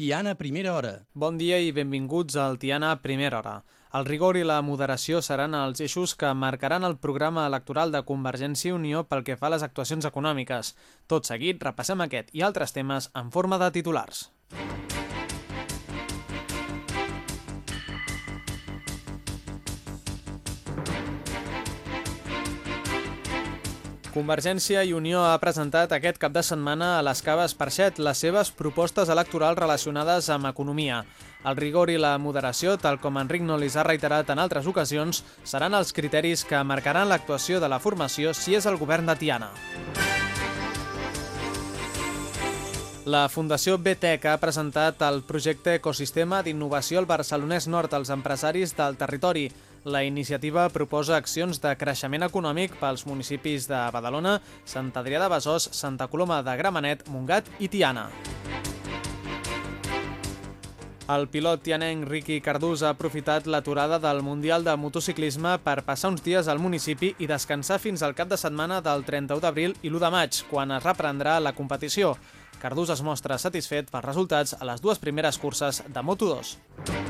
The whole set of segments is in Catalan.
Tiana Primera Hora. Bon dia i benvinguts al Tiana Primera Hora. El rigor i la moderació seran els eixos que marcaran el programa electoral de Convergència i Unió pel que fa a les actuacions econòmiques. Tot seguit, repassem aquest i altres temes en forma de titulars. Convergència i Unió ha presentat aquest cap de setmana a les Caves Parxet les seves propostes electorals relacionades amb economia. El rigor i la moderació, tal com Enric Nolis ha reiterat en altres ocasions, seran els criteris que marcaran l'actuació de la formació si és el govern de Tiana. La Fundació BTEC ha presentat el projecte Ecosistema d'Innovació al Barcelonès Nord als empresaris del territori. La iniciativa proposa accions de creixement econòmic pels municipis de Badalona, Sant Adrià de Besòs, Santa Coloma de Gramenet, Montgat i Tiana. El pilot tianenc Riqui Cardús ha aprofitat l'aturada del Mundial de Motociclisme per passar uns dies al municipi i descansar fins al cap de setmana del 31 d'abril i l'1 de maig, quan es reprendrà la competició. Cardús es mostra satisfet pels resultats a les dues primeres curses de Moto2.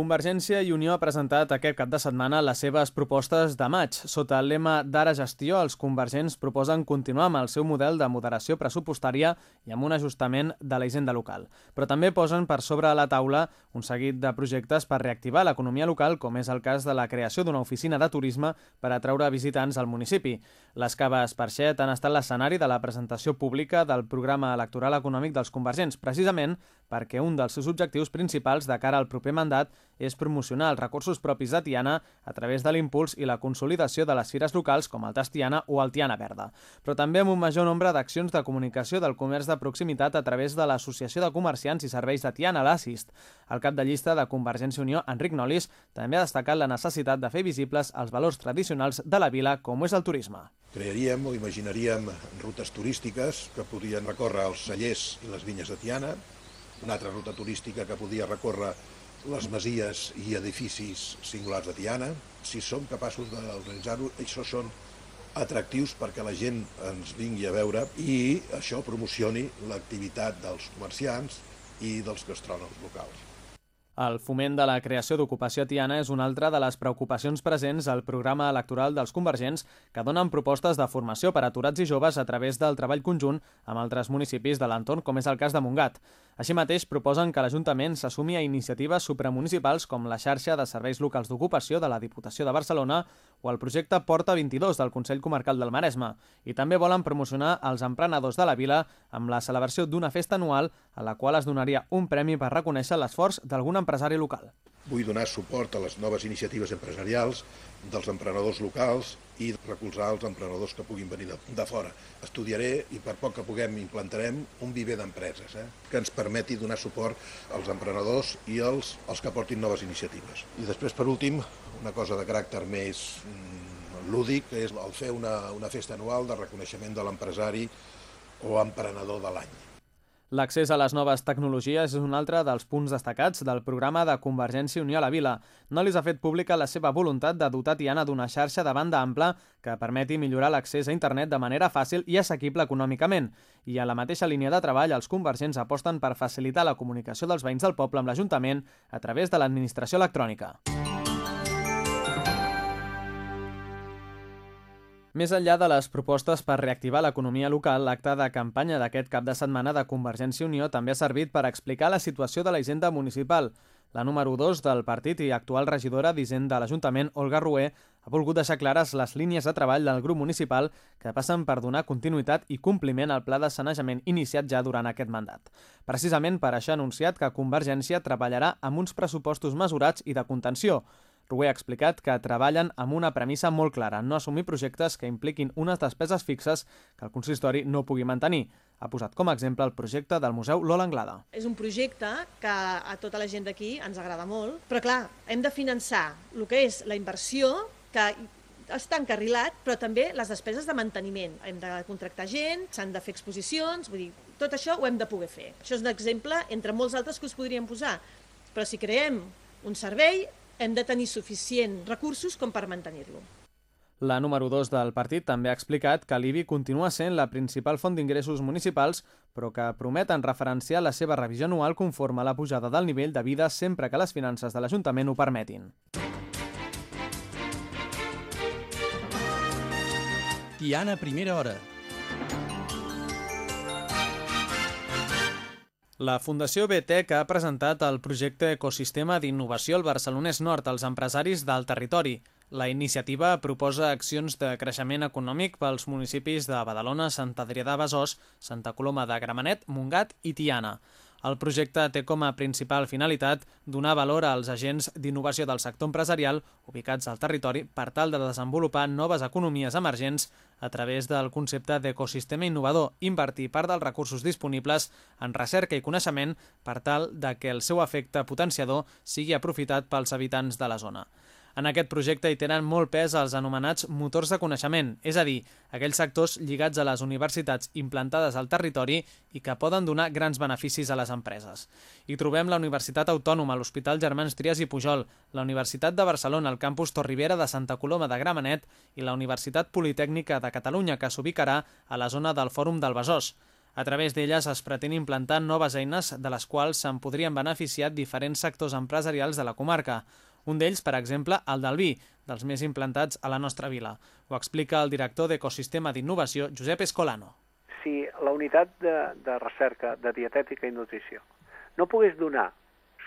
Convergència i Unió ha presentat aquest cap de setmana les seves propostes de maig. Sota el lema d'Ara Gestió, els convergents proposen continuar amb el seu model de moderació pressupostària i amb un ajustament de la hisenda local. Però també posen per sobre la taula un seguit de projectes per reactivar l'economia local, com és el cas de la creació d'una oficina de turisme per atraure visitants al municipi. Les caves Parxet han estat l'escenari de la presentació pública del programa electoral econòmic dels convergents, precisament perquè un dels seus objectius principals de cara al proper mandat és promocionar els recursos propis de Tiana a través de l'impuls i la consolidació de les fires locals com el Tastiana o el Tiana Verda, però també amb un major nombre d'accions de comunicació del comerç de proximitat a través de l'Associació de Comerciants i Serveis de Tiana, l'ASSIST. El cap de llista de Convergència Unió, Enric Nolis, també ha destacat la necessitat de fer visibles els valors tradicionals de la vila com és el turisme. Crearíem o imaginaríem rutes turístiques que podien recórrer els cellers i les vinyes de Tiana, una altra ruta turística que podia recórrer les masies i edificis singulars de Tiana. Si som capaços d'organitzar-ho, això són atractius perquè la gent ens vingui a veure i això promocioni l'activitat dels comerciants i dels gastrònoms locals. El foment de la creació d'ocupació tiana és una altra de les preocupacions presents al programa electoral dels convergents que donen propostes de formació per aturats i joves a través del treball conjunt amb altres municipis de l'entorn, com és el cas de Montgat. Així mateix, proposen que l'Ajuntament s'assumi a iniciatives supramunicipals com la xarxa de serveis locals d'ocupació de la Diputació de Barcelona o el projecte Porta 22 del Consell Comarcal del Maresme. I també volen promocionar els emprenedors de la vila amb la celebració d'una festa anual a la qual es donaria un premi per reconèixer l'esforç d'algun empresari local. Vull donar suport a les noves iniciatives empresarials dels emprenedors locals i recolzar els emprenedors que puguin venir de, de fora. Estudiaré i per poc que puguem implantarem un viver d'empreses eh, que ens permeti donar suport als emprenedors i als, als que portin noves iniciatives. I després, per últim, una cosa de caràcter més mm, lúdic, és el fer una, una festa anual de reconeixement de l'empresari o emprenedor de l'any. L'accés a les noves tecnologies és un altre dels punts destacats del programa de Convergència Unió a la Vila. Nolis ha fet pública la seva voluntat de dotar Tiana d'una xarxa de banda ampla que permeti millorar l'accés a internet de manera fàcil i assequible econòmicament. I a la mateixa línia de treball, els convergents aposten per facilitar la comunicació dels veïns del poble amb l'Ajuntament a través de l'administració electrònica. Més enllà de les propostes per reactivar l'economia local, l'acte de campanya d'aquest cap de setmana de Convergència i Unió també ha servit per explicar la situació de la hisenda municipal. La número 2 del partit i actual regidora d'Hisenda de l'Ajuntament, Olga Rué, ha volgut deixar clares les línies de treball del grup municipal que passen per donar continuïtat i compliment al pla de sanejament iniciat ja durant aquest mandat. Precisament per això ha anunciat que Convergència treballarà amb uns pressupostos mesurats i de contenció, Rué ha explicat que treballen amb una premissa molt clara, no assumir projectes que impliquin unes despeses fixes que el consistori no pugui mantenir. Ha posat com a exemple el projecte del Museu Lola Anglada. És un projecte que a tota la gent d'aquí ens agrada molt, però clar, hem de finançar el que és la inversió, que està encarrilat, però també les despeses de manteniment. Hem de contractar gent, s'han de fer exposicions, vull dir, tot això ho hem de poder fer. Això és un exemple entre molts altres que us podríem posar. Però si creem un servei, hem de tenir suficient recursos com per mantenir-lo. La número 2 del partit també ha explicat que l'IBI continua sent la principal font d'ingressos municipals, però que prometen referenciar la seva revisió anual conforme a la pujada del nivell de vida sempre que les finances de l'Ajuntament ho permetin. Tiana, primera hora. La Fundació BTEC ha presentat el projecte Ecosistema d'Innovació al Barcelonès Nord als empresaris del territori. La iniciativa proposa accions de creixement econòmic pels municipis de Badalona, Sant Adrià de Besòs, Santa Coloma de Gramenet, Mungat i Tiana. El projecte té com a principal finalitat donar valor als agents d'innovació del sector empresarial ubicats al territori per tal de desenvolupar noves economies emergents a través del concepte d'ecosistema innovador, invertir part dels recursos disponibles en recerca i coneixement per tal de que el seu efecte potenciador sigui aprofitat pels habitants de la zona. En aquest projecte hi tenen molt pes els anomenats motors de coneixement, és a dir, aquells sectors lligats a les universitats implantades al territori i que poden donar grans beneficis a les empreses. Hi trobem la Universitat Autònoma, l'Hospital Germans Trias i Pujol, la Universitat de Barcelona, el campus Torribera de Santa Coloma de Gramenet i la Universitat Politècnica de Catalunya, que s'ubicarà a la zona del Fòrum del Besòs. A través d'elles es pretén implantar noves eines de les quals se'n podrien beneficiar diferents sectors empresarials de la comarca. Un d'ells, per exemple, el del vi, dels més implantats a la nostra vila. Ho explica el director d'Ecosistema d'Innovació, Josep Escolano. Si la unitat de, de recerca de dietètica i nutrició no pogués donar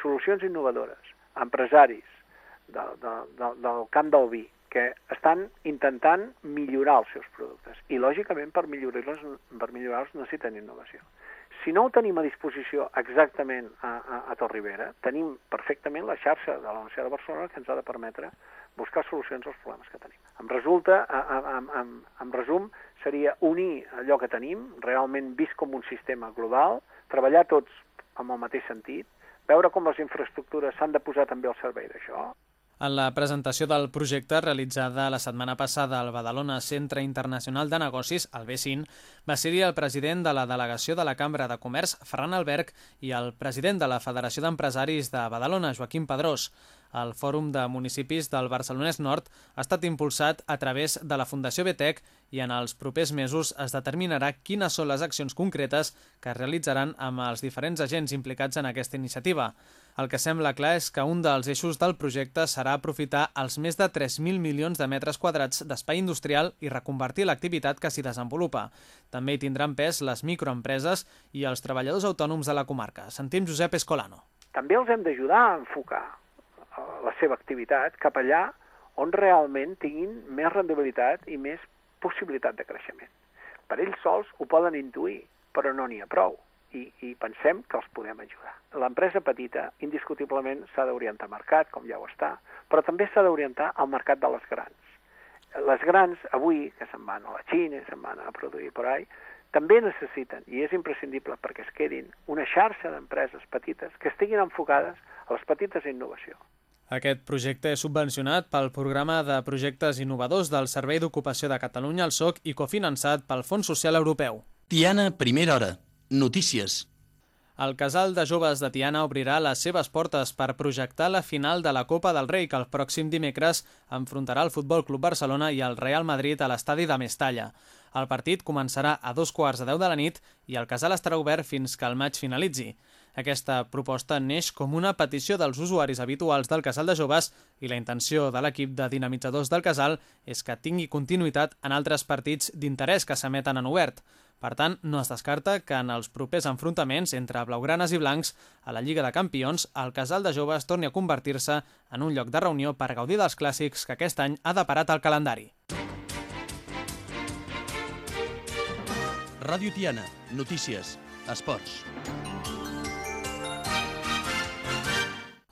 solucions innovadores a empresaris de, de, de, del camp del vi que estan intentant millorar els seus productes i, lògicament, per millorar-los per millorar necessiten innovació. Si no ho tenim a disposició exactament a, a, a Torribera, tenim perfectament la xarxa de la Universitat de Barcelona que ens ha de permetre buscar solucions als problemes que tenim. Em resulta, en, en, en resum, seria unir allò que tenim, realment vist com un sistema global, treballar tots amb el mateix sentit, veure com les infraestructures s'han de posar també al servei d'això, en la presentació del projecte realitzada la setmana passada al Badalona Centre Internacional de Negocis, el BCIN, va ser el president de la delegació de la Cambra de Comerç, Ferran Alberg, i el president de la Federació d'Empresaris de Badalona, Joaquim Pedrós. El Fòrum de Municipis del Barcelonès Nord ha estat impulsat a través de la Fundació BTEC i en els propers mesos es determinarà quines són les accions concretes que es realitzaran amb els diferents agents implicats en aquesta iniciativa. El que sembla clar és que un dels eixos del projecte serà aprofitar els més de 3.000 milions de metres quadrats d'espai industrial i reconvertir l'activitat que s'hi desenvolupa. També hi tindran pes les microempreses i els treballadors autònoms de la comarca. Sentim Josep Escolano. També els hem d'ajudar a enfocar la seva activitat cap allà on realment tinguin més rendibilitat i més possibilitat de creixement. Per ells sols ho poden intuir, però no n'hi ha prou i, i pensem que els podem ajudar. L'empresa petita, indiscutiblement, s'ha d'orientar al mercat, com ja ho està, però també s'ha d'orientar al mercat de les grans. Les grans, avui, que se'n van a la Xina, se'n van a produir per ahí, també necessiten, i és imprescindible perquè es quedin, una xarxa d'empreses petites que estiguin enfocades a les petites innovació. Aquest projecte és subvencionat pel Programa de Projectes Innovadors del Servei d'Ocupació de Catalunya, el SOC, i cofinançat pel Fons Social Europeu. Tiana, primera hora. Notícies. El casal de joves de Tiana obrirà les seves portes per projectar la final de la Copa del Rei que el pròxim dimecres enfrontarà el Futbol Club Barcelona i el Real Madrid a l'estadi de Mestalla. El partit començarà a dos quarts de deu de la nit i el casal estarà obert fins que el maig finalitzi. Aquesta proposta neix com una petició dels usuaris habituals del casal de joves i la intenció de l'equip de dinamitzadors del casal és que tingui continuïtat en altres partits d'interès que s'emeten en obert. Per tant, no es descarta que en els propers enfrontaments entre blaugranes i blancs a la Lliga de Campions, el casal de joves torni a convertir-se en un lloc de reunió per gaudir dels clàssics que aquest any ha deparat el calendari. Ràdio Tiana. Notícies. Esports.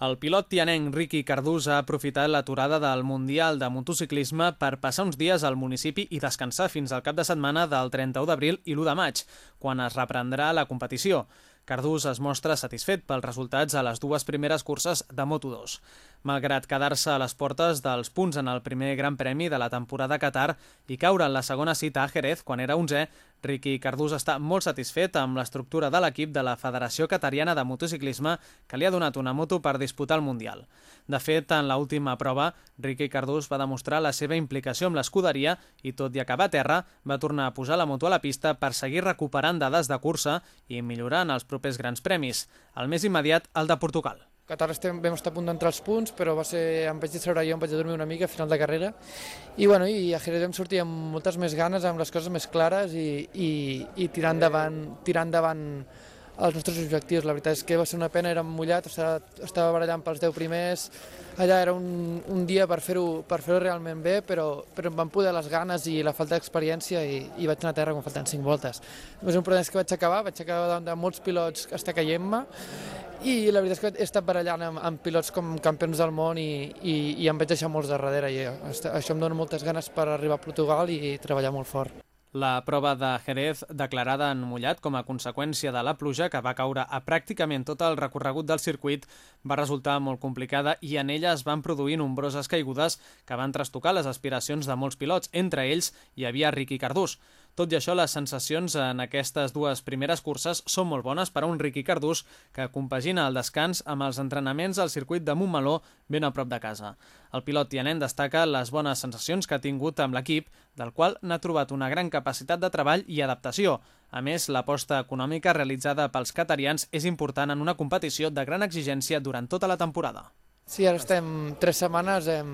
El pilot tianenc Ricky Cardús ha aprofitat l'aturada del Mundial de Motociclisme per passar uns dies al municipi i descansar fins al cap de setmana del 31 d'abril i l'1 de maig, quan es reprendrà la competició. Cardús es mostra satisfet pels resultats a les dues primeres curses de Moto2. Malgrat quedar-se a les portes dels punts en el primer Gran Premi de la temporada a Qatar i caure en la segona cita a Jerez quan era 11è, Riqui Cardús està molt satisfet amb l'estructura de l'equip de la Federació Catariana de Motociclisme que li ha donat una moto per disputar el Mundial. De fet, en l'última prova, Riqui Cardús va demostrar la seva implicació amb l'escuderia i, tot i acabar a terra, va tornar a posar la moto a la pista per seguir recuperant dades de cursa i millorar en els propers grans premis. El més immediat, el de Portugal. Qatar estem, vam estar a punt d'entrar als punts, però va ser, em vaig distreure jo, em vaig dormir una mica a final de carrera. I, bueno, i a Jerez vam sortir amb moltes més ganes, amb les coses més clares i, i, i tirar endavant, tirar endavant els nostres objectius. La veritat és que va ser una pena, érem mullat, estava, barallant pels 10 primers, allà era un, un dia per fer-ho per fer realment bé, però, però em van poder les ganes i la falta d'experiència i, i vaig anar a terra quan falten 5 voltes. Només un problema és que vaig acabar, vaig acabar davant de molts pilots que està caient-me i la veritat és que he estat barallant amb, amb pilots com campions del món i, i, i em vaig deixar molts darrere i això em dona moltes ganes per arribar a Portugal i treballar molt fort. La prova de Jerez, declarada en mullat com a conseqüència de la pluja que va caure a pràcticament tot el recorregut del circuit, va resultar molt complicada i en ella es van produir nombroses caigudes que van trastocar les aspiracions de molts pilots. Entre ells hi havia Ricky Cardús. Tot i això, les sensacions en aquestes dues primeres curses són molt bones per a un Riqui Cardús que compagina el descans amb els entrenaments al circuit de Montmeló ben a prop de casa. El pilot tianent destaca les bones sensacions que ha tingut amb l'equip, del qual n'ha trobat una gran capacitat de treball i adaptació. A més, l'aposta econòmica realitzada pels catarians és important en una competició de gran exigència durant tota la temporada. Sí, ara estem tres setmanes, hem,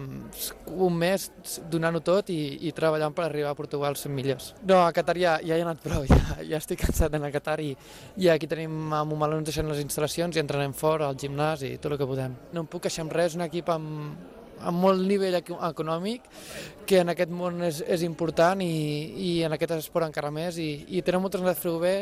un mes donant-ho tot i, i treballant per arribar a Portugal sent millors. No, a Qatar ja, ja he anat prou, ja, ja estic cansat d'anar a Qatar i, i aquí tenim a Montmeló ens deixant les instal·lacions i entrenem fora, al gimnàs i tot el que podem. No em puc queixar amb res, un equip amb, amb molt nivell econòmic, que en aquest món és, és important i, i en aquest esport encara més, i, i tenen moltes ganes de fer-ho bé,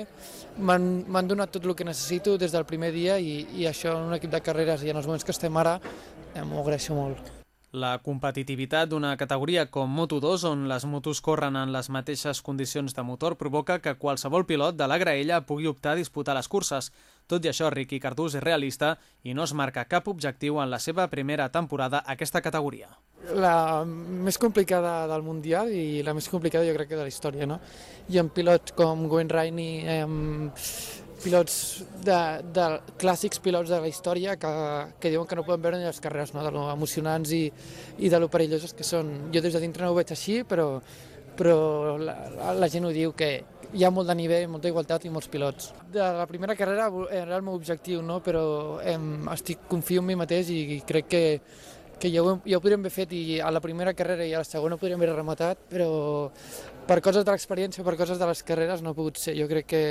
m'han donat tot el que necessito des del primer dia i, i això en un equip de carreres i en els moments que estem ara eh, m'ho agraeixo molt. La competitivitat d'una categoria com Moto2, on les motos corren en les mateixes condicions de motor, provoca que qualsevol pilot de la graella pugui optar a disputar les curses. Tot i això, Ricky Cardús és realista i no es marca cap objectiu en la seva primera temporada a aquesta categoria. La més complicada del Mundial i la més complicada jo crec que de la història, no? I en pilots com Gwen Rainey, eh, pilots de, de clàssics pilots de la història que, que diuen que no poden veure ni les carreres, no? de lo emocionants i, i de lo perilloses que són. Jo des de dintre no ho veig així, però, però la, la gent ho diu que, hi ha molt de nivell, molta igualtat i molts pilots. De la primera carrera era el meu objectiu, no? però em, estic, confio en mi mateix i crec que, que ja ho, ja ho podríem haver fet i a la primera carrera i a la segona podríem haver rematat, però per coses de l'experiència, per coses de les carreres no ha pogut ser. Jo crec que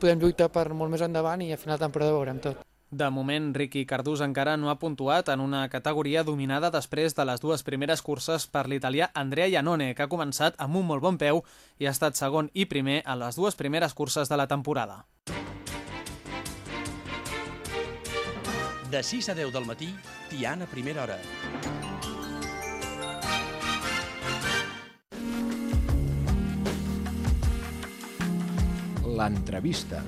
podem lluitar per molt més endavant i a final de temporada veurem tot. De moment, Ricky Cardús encara no ha puntuat en una categoria dominada després de les dues primeres curses per l'italià Andrea Iannone, que ha començat amb un molt bon peu i ha estat segon i primer en les dues primeres curses de la temporada. De 6 a 10 del matí, Tiana Primera Hora. L'entrevista.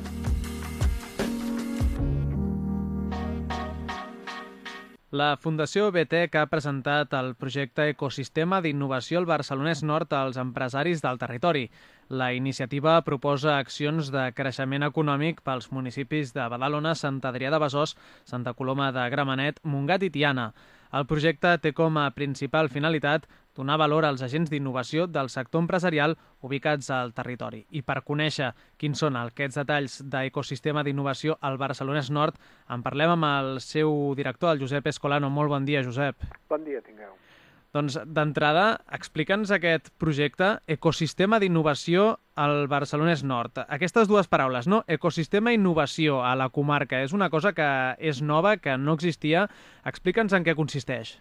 La Fundació BTEC ha presentat el projecte Ecosistema d'Innovació al Barcelonès Nord als empresaris del territori. La iniciativa proposa accions de creixement econòmic pels municipis de Badalona, Sant Adrià de Besòs, Santa Coloma de Gramenet, Mungat i Tiana. El projecte té com a principal finalitat donar valor als agents d'innovació del sector empresarial ubicats al territori. I per conèixer quins són aquests detalls d'ecosistema d'innovació al Barcelonès Nord, en parlem amb el seu director, el Josep Escolano. Molt bon dia, Josep. Bon dia, tingueu. Doncs d'entrada, explica'ns aquest projecte Ecosistema d'innovació al Barcelonès Nord. Aquestes dues paraules, no? Ecosistema i innovació a la comarca. És una cosa que és nova, que no existia. Explica'ns en què consisteix.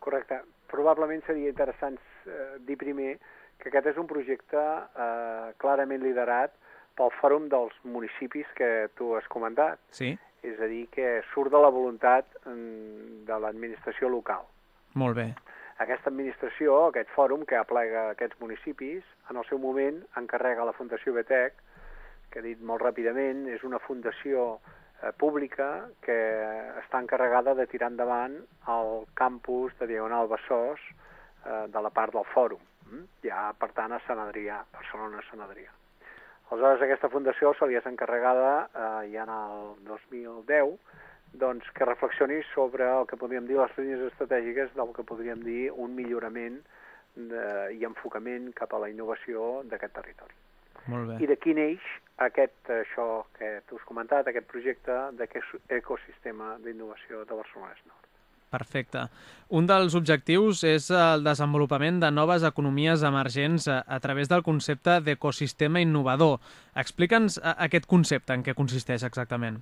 Correcte. Probablement seria interessant eh, dir primer que aquest és un projecte eh, clarament liderat pel Fòrum dels Municipis que tu has comentat. Sí. És a dir, que surt de la voluntat mm, de l'administració local. Molt bé. Aquesta administració, aquest fòrum que aplega aquests municipis, en el seu moment encarrega la Fundació BTEC, que he dit molt ràpidament, és una fundació eh, pública que està encarregada de tirar endavant el campus de Diagonal Besòs eh, de la part del fòrum, mm? ja per tant a Sant Adrià, Barcelona-Sant Adrià. Aleshores, aquesta fundació se li és encarregada eh, ja en el 2010 doncs, que reflexionis sobre el que podríem dir les línies estratègiques del que podríem dir un millorament de, i enfocament cap a la innovació d'aquest territori. Molt bé. I d'aquí neix aquest, això que tu has comentat, aquest projecte d'aquest ecosistema d'innovació de Barcelona Nord. Perfecte. Un dels objectius és el desenvolupament de noves economies emergents a, a través del concepte d'ecosistema innovador. Explica'ns aquest concepte, en què consisteix exactament.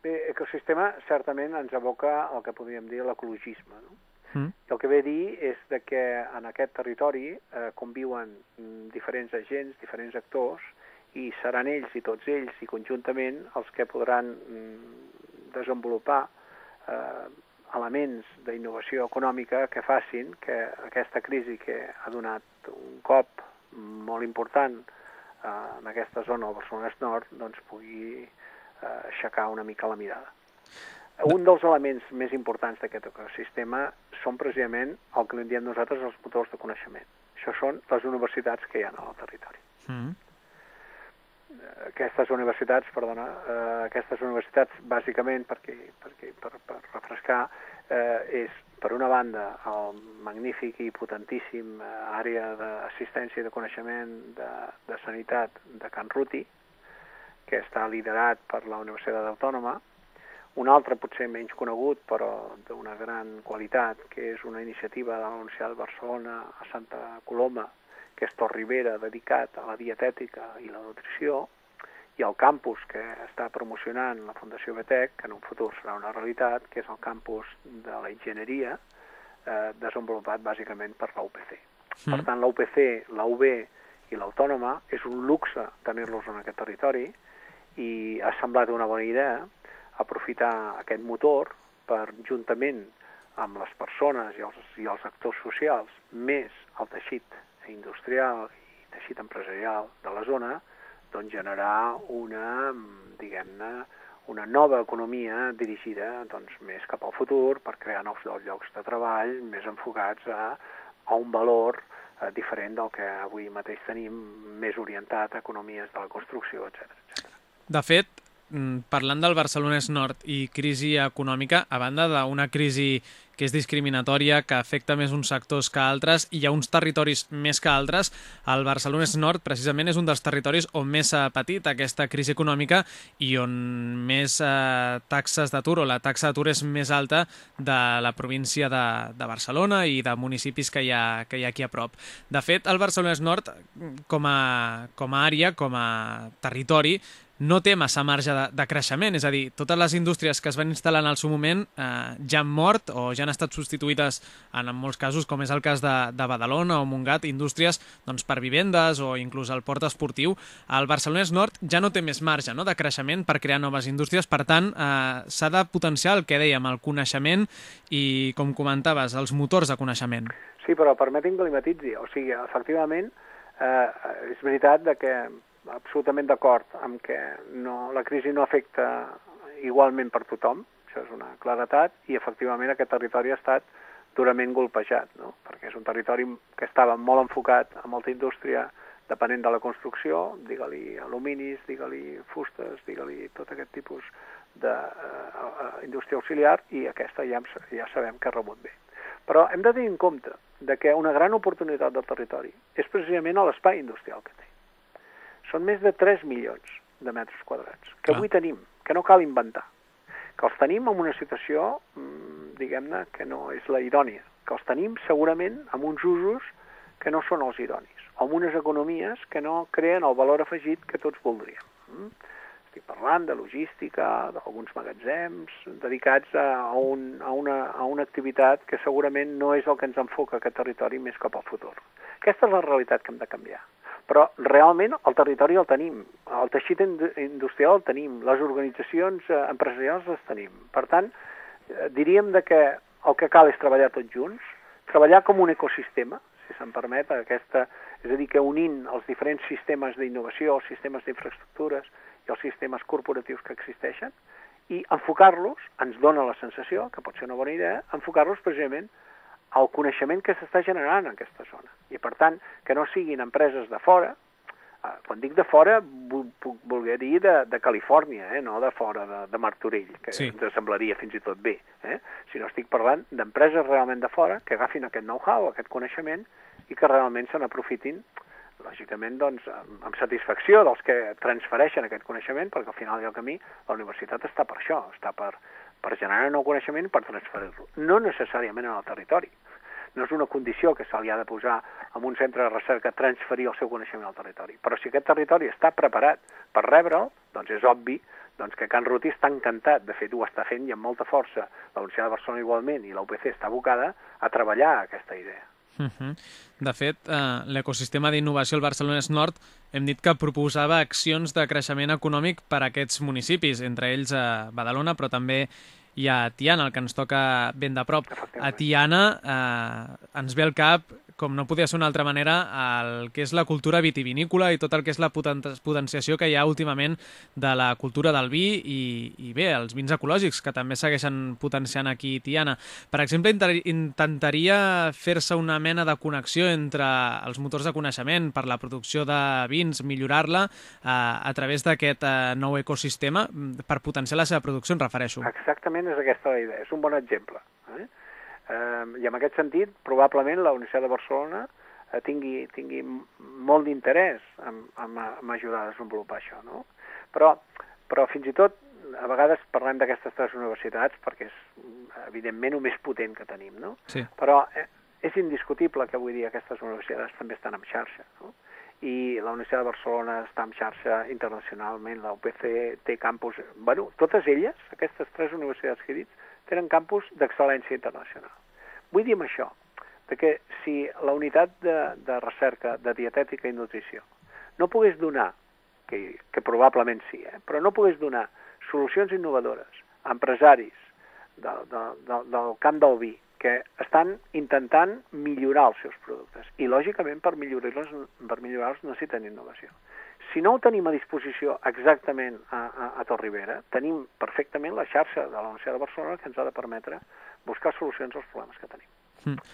Bé, ecosistema certament ens aboca el que podríem dir l'ecologisme. No? Mm. El que ve a dir és de que en aquest territori eh, conviuen mm, diferents agents, diferents actors, i seran ells i tots ells i conjuntament els que podran mm, desenvolupar eh, elements d'innovació econòmica que facin que aquesta crisi que ha donat un cop molt important eh, en aquesta zona, al Barcelona Nord, doncs pugui aixecar una mica la mirada. Un dels elements més importants d'aquest ecosistema són precisament el que en diem nosaltres els motors de coneixement. Això són les universitats que hi ha al territori. Mm. Aquestes universitats, perdona, eh, aquestes universitats bàsicament, perquè, perquè per, per refrescar, eh, és per una banda el magnífic i potentíssim eh, àrea d'assistència i de coneixement de, de sanitat de Can Ruti, que està liderat per la Universitat Autònoma, un altre potser menys conegut però d'una gran qualitat, que és una iniciativa de la Universitat de Barcelona a Santa Coloma, que és Tor Ribera, dedicat a la dietètica i la nutrició, i el campus que està promocionant la Fundació BTEC, que en un futur serà una realitat, que és el campus de la enginyeria, eh, desenvolupat bàsicament per la UPC. Mm. Per tant, la UPC, la UB i l'Autònoma és un luxe tenir-los en aquest territori i ha semblat una bona idea aprofitar aquest motor per, juntament amb les persones i els, i els actors socials, més el teixit industrial i teixit empresarial de la zona, doncs generar una, diguem-ne, una nova economia dirigida doncs, més cap al futur per crear nous llocs de treball més enfocats a, a un valor eh, diferent del que avui mateix tenim, més orientat a economies de la construcció, etc. De fet, mm, parlant del Barcelonès Nord i crisi econòmica, a banda d'una crisi que és discriminatòria, que afecta més uns sectors que altres i hi ha uns territoris més que altres. El Barcelonès Nord precisament és un dels territoris on més s'ha patit aquesta crisi econòmica i on més eh, taxes d'atur o la taxa d'atur és més alta de la província de, de Barcelona i de municipis que hi, ha, que hi ha aquí a prop. De fet, el Barcelonès Nord, com a, com a àrea, com a territori, no té massa marge de, de creixement, és a dir, totes les indústries que es van instal·lar en el seu moment eh, ja han mort o ja han estat substituïdes en, en molts casos, com és el cas de, de Badalona o Montgat, indústries doncs, per vivendes o inclús el port esportiu. El Barcelonès Nord ja no té més marge no, de creixement per crear noves indústries, per tant, eh, s'ha de potenciar el que dèiem, el coneixement i, com comentaves, els motors de coneixement. Sí, però permeti'm que li matitzi. O sigui, efectivament, eh, és veritat que absolutament d'acord amb que no, la crisi no afecta igualment per tothom, això és una claretat, i efectivament aquest territori ha estat durament golpejat, no? perquè és un territori que estava molt enfocat a molta indústria depenent de la construcció, digue-li aluminis, digue-li fustes, digue-li tot aquest tipus d'indústria uh, auxiliar, i aquesta ja, ja sabem que rebut bé. Però hem de tenir en compte de que una gran oportunitat del territori és precisament l'espai industrial que té són més de 3 milions de metres quadrats, que avui tenim, que no cal inventar, que els tenim en una situació, mm, diguem-ne, que no és la idònia, que els tenim segurament amb uns usos que no són els idonis, o amb unes economies que no creen el valor afegit que tots voldríem. Mm? Estic parlant de logística, d'alguns magatzems, dedicats a, un, a, una, a una activitat que segurament no és el que ens enfoca aquest territori més cap al futur. Aquesta és la realitat que hem de canviar. Però realment el territori el tenim, el teixit industrial el tenim, les organitzacions eh, empresarials les tenim. Per tant, eh, diríem de que el que cal és treballar tots junts, treballar com un ecosistema, si se'n permet, aquesta, és a dir, que unint els diferents sistemes d'innovació, els sistemes d'infraestructures, i els sistemes corporatius que existeixen i enfocar-los, ens dona la sensació, que pot ser una bona idea, enfocar-los precisament al coneixement que s'està generant en aquesta zona. I, per tant, que no siguin empreses de fora Uh, quan dic de fora, puc voler dir de, de Califòrnia, eh? no de fora de, de Martorell, que sí. ens semblaria fins i tot bé. Eh? Si no estic parlant d'empreses realment de fora que agafin aquest know-how, aquest coneixement, i que realment se n'aprofitin lògicament, doncs, amb, amb satisfacció dels que transfereixen aquest coneixement, perquè al final al camí la universitat està per això, està per, per generar nou coneixement per transferir-lo. No necessàriament en el territori. No és una condició que se li ha de posar en un centre de recerca transferir el seu coneixement al territori. Però si aquest territori està preparat per rebre'l, doncs és obvi doncs, que Can Ruti està encantat, de fet ho està fent i amb molta força, la Universitat de Barcelona igualment i la UPC està abocada a treballar aquesta idea. Uh -huh. De fet, eh, l'ecosistema d'innovació al Barcelonès Nord hem dit que proposava accions de creixement econòmic per a aquests municipis, entre ells a eh, Badalona, però també hi ha Tiana, el que ens toca ben de prop. A Tiana eh, ens ve al cap com no podia ser una altra manera, el que és la cultura vitivinícola i tot el que és la potenciació que hi ha últimament de la cultura del vi i, i bé, els vins ecològics, que també segueixen potenciant aquí Tiana. Per exemple, intentaria fer-se una mena de connexió entre els motors de coneixement per la producció de vins, millorar-la eh, a través d'aquest eh, nou ecosistema per potenciar la seva producció, em refereixo. Exactament és aquesta la idea, és un bon exemple. Eh? Eh, I en aquest sentit, probablement la Universitat de Barcelona eh, tingui, tingui molt d'interès en, en, en ajudar a desenvolupar això. No? Però, però fins i tot, a vegades parlem d'aquestes tres universitats perquè és, evidentment, el més potent que tenim. No? Sí. Però eh, és indiscutible que avui dia aquestes universitats també estan en xarxa. No? i la Universitat de Barcelona està en xarxa internacionalment, la UPC té campus... bueno, totes elles, aquestes tres universitats que he dit, tenen campus d'excel·lència internacional. Vull dir amb això, de que si la unitat de, de recerca de dietètica i nutrició no pogués donar, que, que probablement sí, eh, però no pogués donar solucions innovadores a empresaris del, del, del, del camp del vi que estan intentant millorar els seus productes i, lògicament, per millorar-los per millorar necessiten innovació. Si no ho tenim a disposició exactament a, a, a Torribera, tenim perfectament la xarxa de la Universitat de Barcelona que ens ha de permetre buscar solucions als problemes que tenim. Mm.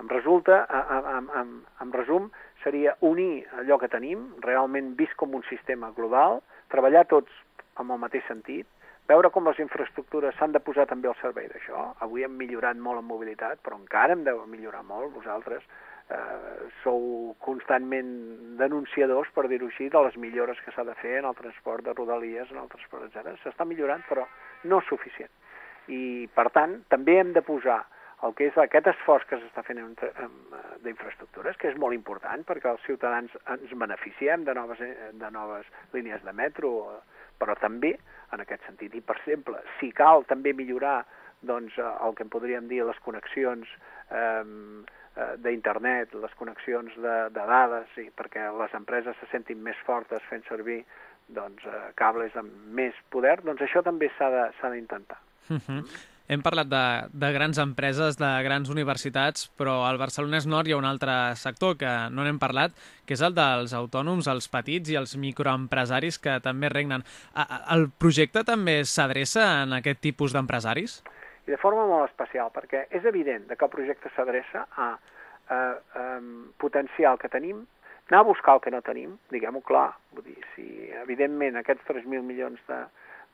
Em resulta, en, en, en resum, seria unir allò que tenim, realment vist com un sistema global, treballar tots amb el mateix sentit, veure com les infraestructures s'han de posar també al servei d'això. Avui hem millorat molt en mobilitat, però encara hem de millorar molt, vosaltres eh, sou constantment denunciadors, per dir-ho així, de les millores que s'ha de fer en el transport de rodalies, en el transport, etc. S'està millorant, però no suficient i, per tant, també hem de posar el que és aquest esforç que s'està fent eh, d'infraestructures, que és molt important perquè els ciutadans ens beneficiem de noves, eh, de noves línies de metro, però també en aquest sentit. I, per exemple, si cal també millorar doncs, el que en podríem dir les connexions eh, d'internet, les connexions de, de dades, sí, perquè les empreses se sentin més fortes fent servir doncs, cables amb més poder, doncs això també s'ha d'intentar. Uh -huh. Hem parlat de, de grans empreses, de grans universitats, però al Barcelonès Nord hi ha un altre sector que no n'hem parlat, que és el dels autònoms, els petits i els microempresaris que també regnen. El projecte també s'adreça en aquest tipus d'empresaris? I de forma molt especial, perquè és evident que el projecte s'adreça a, a, a potenciar el que tenim, anar a buscar el que no tenim, diguem-ho clar, vull dir, si evidentment aquests 3.000 milions de,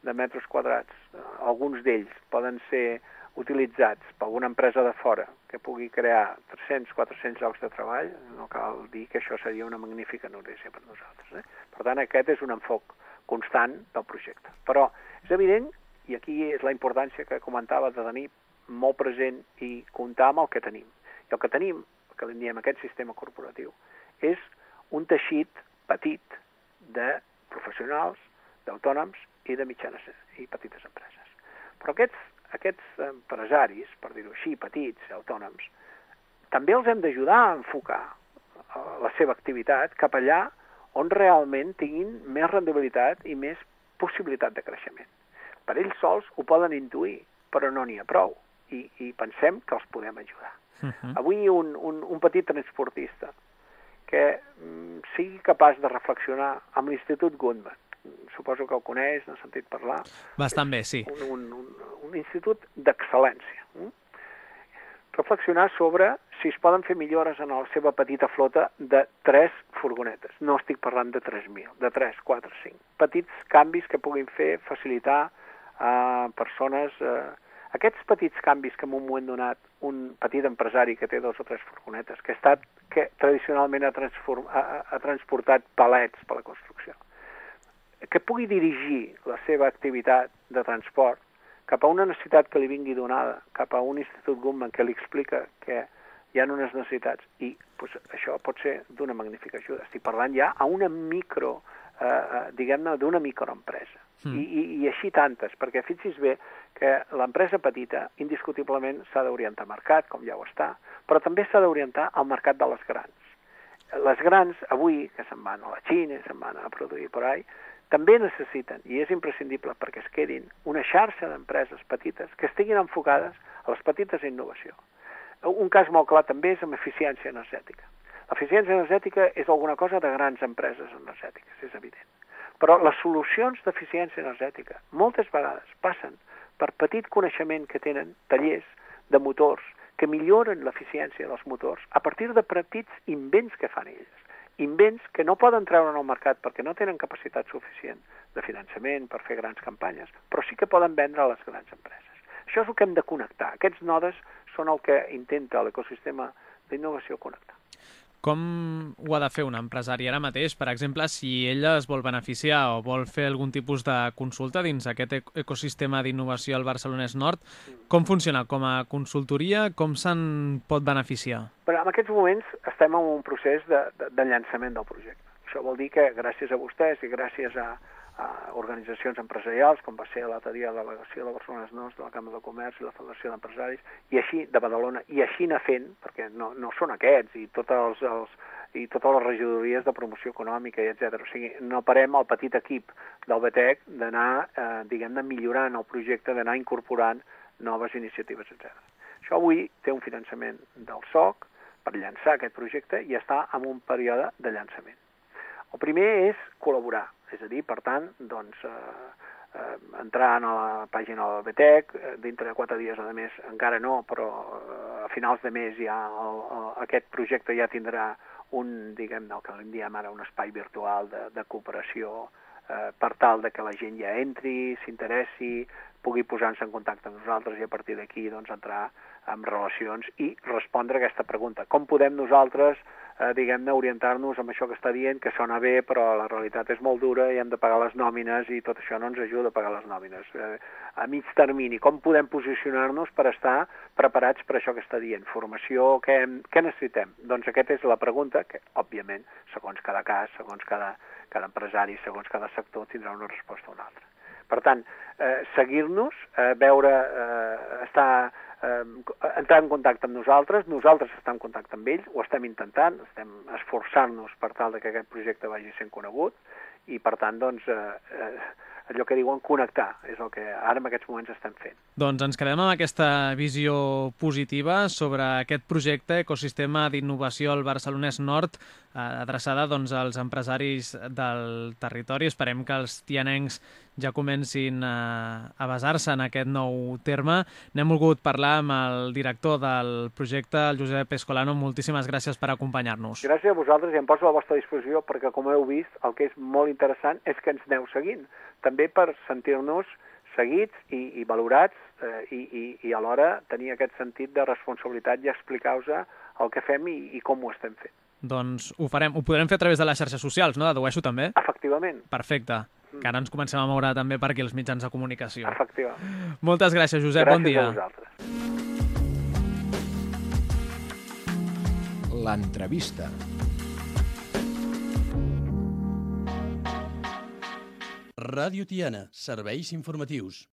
de metres quadrats, alguns d'ells poden ser utilitzats per alguna empresa de fora que pugui crear 300-400 llocs de treball, no cal dir que això seria una magnífica notícia per nosaltres. Eh? Per tant, aquest és un enfoc constant del projecte. Però és evident, i aquí és la importància que comentava de tenir molt present i comptar amb el que tenim. I el que tenim, el que en diem aquest sistema corporatiu, és un teixit petit de professionals, d'autònoms i de mitjanes i petites empreses. Però aquests, aquests empresaris, per dir-ho així, petits, autònoms, també els hem d'ajudar a enfocar eh, la seva activitat cap allà on realment tinguin més rendibilitat i més possibilitat de creixement. Per ells sols ho poden intuir, però no n'hi ha prou, i, i pensem que els podem ajudar. Uh -huh. Avui un, un, un petit transportista que mm, sigui capaç de reflexionar amb l'Institut Goodman suposo que el coneix, n'ha sentit parlar. Bastant bé, sí. Un, un, un, un institut d'excel·lència. Mm? reflexionar sobre si es poden fer millores en la seva petita flota de 3 furgonetes. No estic parlant de 3.000, de 3, 4, 5. Petits canvis que puguin fer, facilitar a persones... Eh, aquests petits canvis que en un moment donat un petit empresari que té dos o tres furgonetes, que ha estat, que tradicionalment ha, ha, ha transportat palets per la construcció, que pugui dirigir la seva activitat de transport cap a una necessitat que li vingui donada, cap a un Institut Guttmann que li explica que hi ha unes necessitats i pues, això pot ser d'una magnífica ajuda. Estic parlant ja a una micro, eh, eh diguem-ne, d'una microempresa. Mm. I, i, I així tantes, perquè fixis bé que l'empresa petita indiscutiblement s'ha d'orientar al mercat, com ja ho està, però també s'ha d'orientar al mercat de les grans. Les grans, avui, que se'n van a la Xina, se'n van a produir per ahí, també necessiten, i és imprescindible perquè es quedin, una xarxa d'empreses petites que estiguin enfocades a les petites innovació. Un cas molt clar també és amb eficiència energètica. L'eficiència energètica és alguna cosa de grans empreses energètiques, és evident. Però les solucions d'eficiència energètica moltes vegades passen per petit coneixement que tenen tallers de motors que milloren l'eficiència dels motors a partir de petits invents que fan ells invents que no poden treure el mercat perquè no tenen capacitat suficient de finançament per fer grans campanyes, però sí que poden vendre a les grans empreses. Això és el que hem de connectar. Aquests nodes són el que intenta l'ecosistema d'innovació connectar. Com ho ha de fer un empresari ara mateix? Per exemple, si ella es vol beneficiar o vol fer algun tipus de consulta dins aquest ecosistema d'innovació al Barcelonès Nord, com funciona? Com a consultoria, com se'n pot beneficiar? Però en aquests moments estem en un procés de, de, de llançament del projecte. Això vol dir que gràcies a vostès i gràcies a, a organitzacions empresarials, com va ser l'altre dia la delegació de Barcelona Nos, de la Cambra de Comerç i la Federació d'Empresaris, i així, de Badalona, i així anar fent, perquè no, no són aquests, i tots els, els, i totes les regidories de promoció econòmica, i etc. O sigui, no parem el petit equip del BTEC d'anar, eh, diguem-ne, millorant el projecte, d'anar incorporant noves iniciatives, etc. Això avui té un finançament del SOC per llançar aquest projecte i està en un període de llançament. El primer és col·laborar, és a dir, per tant, doncs, eh, eh, entrar a la pàgina del BTEC, eh, dintre de quatre dies, a més, encara no, però eh, a finals de mes ja el, el, aquest projecte ja tindrà un, diguem, el que en diem ara, un espai virtual de, de cooperació eh, per tal de que la gent ja entri, s'interessi, pugui posar-se en contacte amb nosaltres i a partir d'aquí doncs, entrar en relacions i respondre a aquesta pregunta. Com podem nosaltres eh, diguem-ne, orientar-nos amb això que està dient, que sona bé, però la realitat és molt dura i hem de pagar les nòmines i tot això no ens ajuda a pagar les nòmines. Eh, a mig termini, com podem posicionar-nos per estar preparats per això que està dient? Formació, què, què necessitem? Doncs aquesta és la pregunta que, òbviament, segons cada cas, segons cada, cada empresari, segons cada sector, tindrà una resposta o una altra. Per tant, eh, seguir-nos, eh, veure, eh, estar eh, entrar en contacte amb nosaltres, nosaltres estem en contacte amb ells, ho estem intentant, estem esforçant-nos per tal de que aquest projecte vagi sent conegut i per tant doncs eh, eh, allò que diuen connectar, és el que ara en aquests moments estem fent. Doncs ens quedem amb aquesta visió positiva sobre aquest projecte Ecosistema d'Innovació al Barcelonès Nord, eh, adreçada doncs, als empresaris del territori. Esperem que els tianencs ja comencin a, a basar-se en aquest nou terme. N'hem volgut parlar amb el director del projecte, el Josep Escolano. Moltíssimes gràcies per acompanyar-nos. Gràcies a vosaltres i em poso a la vostra disposició perquè, com heu vist, el que és molt interessant és que ens aneu seguint, també per sentir-nos seguits i, i valorats eh, i, i, i alhora tenir aquest sentit de responsabilitat i explicar-vos el que fem i, i com ho estem fent. Doncs ho farem. Ho podrem fer a través de les xarxes socials, no? Dedueixo també? Efectivament. Perfecte. Mm. Que ara ens comencem a moure també per aquí els mitjans de comunicació. Efectivament. Moltes gràcies, Josep. Gràcies bon dia. Gràcies a vosaltres. L'entrevista. Ràdio Tiana, serveis informatius.